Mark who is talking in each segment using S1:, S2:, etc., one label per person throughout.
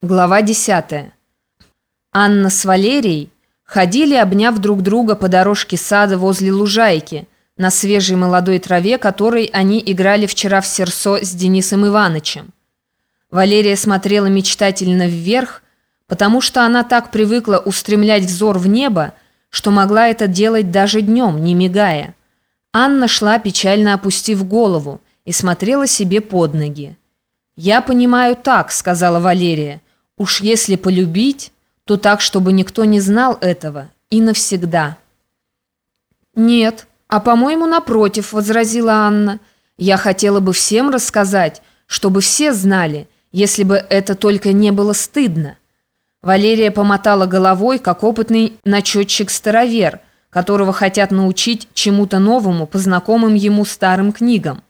S1: Глава 10. Анна с Валерией ходили, обняв друг друга по дорожке сада возле лужайки, на свежей молодой траве, которой они играли вчера в серсо с Денисом Иванычем. Валерия смотрела мечтательно вверх, потому что она так привыкла устремлять взор в небо, что могла это делать даже днем, не мигая. Анна шла, печально опустив голову, и смотрела себе под ноги. «Я понимаю так», — сказала Валерия, — Уж если полюбить, то так, чтобы никто не знал этого и навсегда. «Нет, а по-моему, напротив», — возразила Анна. «Я хотела бы всем рассказать, чтобы все знали, если бы это только не было стыдно». Валерия помотала головой, как опытный начетчик-старовер, которого хотят научить чему-то новому по знакомым ему старым книгам.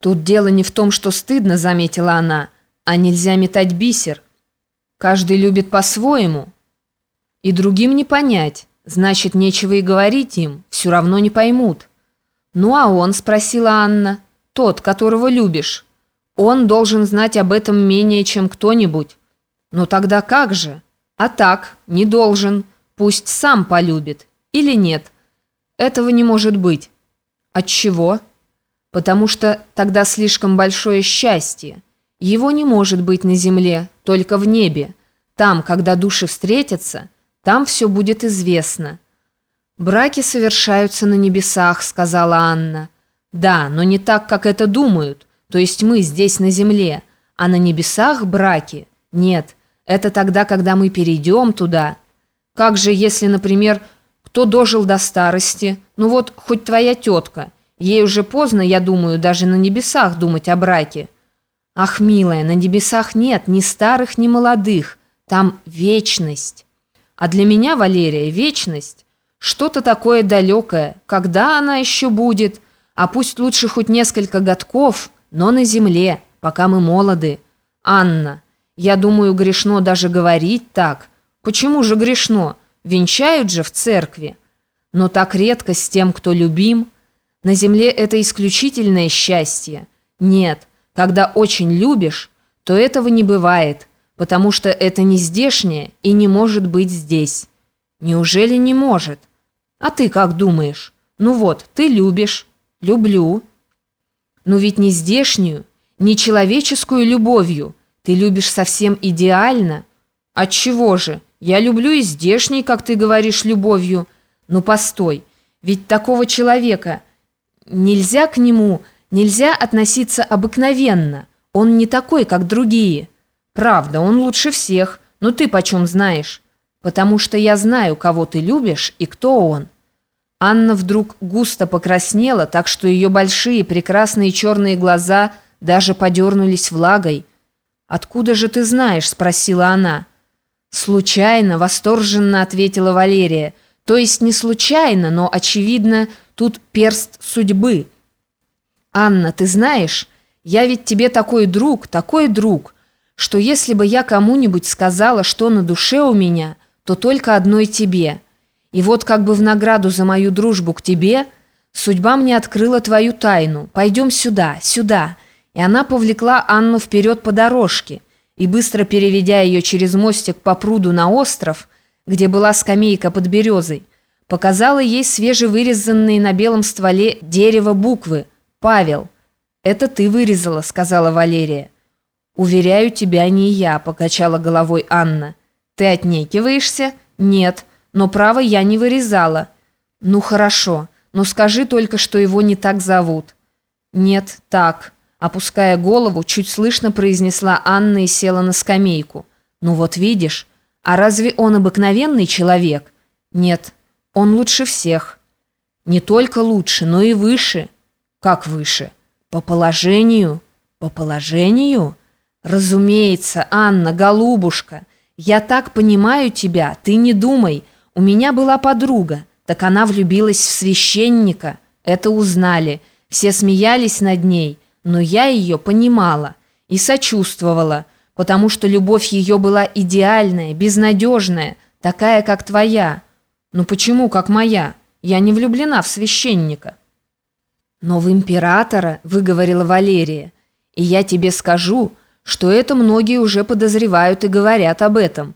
S1: «Тут дело не в том, что стыдно», — заметила она, — а нельзя метать бисер. Каждый любит по-своему. И другим не понять, значит, нечего и говорить им, все равно не поймут. «Ну а он?» – спросила Анна. «Тот, которого любишь. Он должен знать об этом менее, чем кто-нибудь». «Ну тогда как же?» «А так, не должен. Пусть сам полюбит. Или нет?» «Этого не может быть». «Отчего?» «Потому что тогда слишком большое счастье». Его не может быть на земле, только в небе. Там, когда души встретятся, там все будет известно. «Браки совершаются на небесах», — сказала Анна. «Да, но не так, как это думают, то есть мы здесь на земле, а на небесах браки? Нет, это тогда, когда мы перейдем туда. Как же, если, например, кто дожил до старости, ну вот хоть твоя тетка, ей уже поздно, я думаю, даже на небесах думать о браке». Ах, милая, на небесах нет ни старых, ни молодых. Там вечность. А для меня, Валерия, вечность – что-то такое далекое. Когда она еще будет? А пусть лучше хоть несколько годков, но на земле, пока мы молоды. Анна, я думаю, грешно даже говорить так. Почему же грешно? Венчают же в церкви. Но так редко с тем, кто любим. На земле это исключительное счастье. Нет – когда очень любишь, то этого не бывает, потому что это не здешнее и не может быть здесь. Неужели не может? А ты как думаешь? Ну вот, ты любишь. Люблю. Но ведь не здешнюю, не человеческую любовью. Ты любишь совсем идеально. Отчего же? Я люблю и здешней, как ты говоришь, любовью. Ну постой, ведь такого человека нельзя к нему Нельзя относиться обыкновенно. Он не такой, как другие. Правда, он лучше всех, но ты почем знаешь? Потому что я знаю, кого ты любишь и кто он. Анна вдруг густо покраснела, так что ее большие прекрасные черные глаза даже подернулись влагой. «Откуда же ты знаешь?» – спросила она. «Случайно», – восторженно ответила Валерия. «То есть не случайно, но, очевидно, тут перст судьбы». «Анна, ты знаешь, я ведь тебе такой друг, такой друг, что если бы я кому-нибудь сказала, что на душе у меня, то только одной тебе. И вот как бы в награду за мою дружбу к тебе судьба мне открыла твою тайну. Пойдем сюда, сюда». И она повлекла Анну вперед по дорожке, и, быстро переведя ее через мостик по пруду на остров, где была скамейка под березой, показала ей свежевырезанные на белом стволе дерево буквы – «Павел, это ты вырезала», — сказала Валерия. «Уверяю тебя, не я», — покачала головой Анна. «Ты отнекиваешься?» «Нет, но право я не вырезала». «Ну хорошо, но скажи только, что его не так зовут». «Нет, так», — опуская голову, чуть слышно произнесла Анна и села на скамейку. «Ну вот видишь, а разве он обыкновенный человек?» «Нет, он лучше всех». «Не только лучше, но и выше». Как выше? По положению? По положению? Разумеется, Анна, голубушка. Я так понимаю тебя, ты не думай. У меня была подруга, так она влюбилась в священника. Это узнали. Все смеялись над ней, но я ее понимала и сочувствовала, потому что любовь ее была идеальная, безнадежная, такая, как твоя. Ну почему, как моя? Я не влюблена в священника. «Но в императора», — выговорила Валерия, «и я тебе скажу, что это многие уже подозревают и говорят об этом.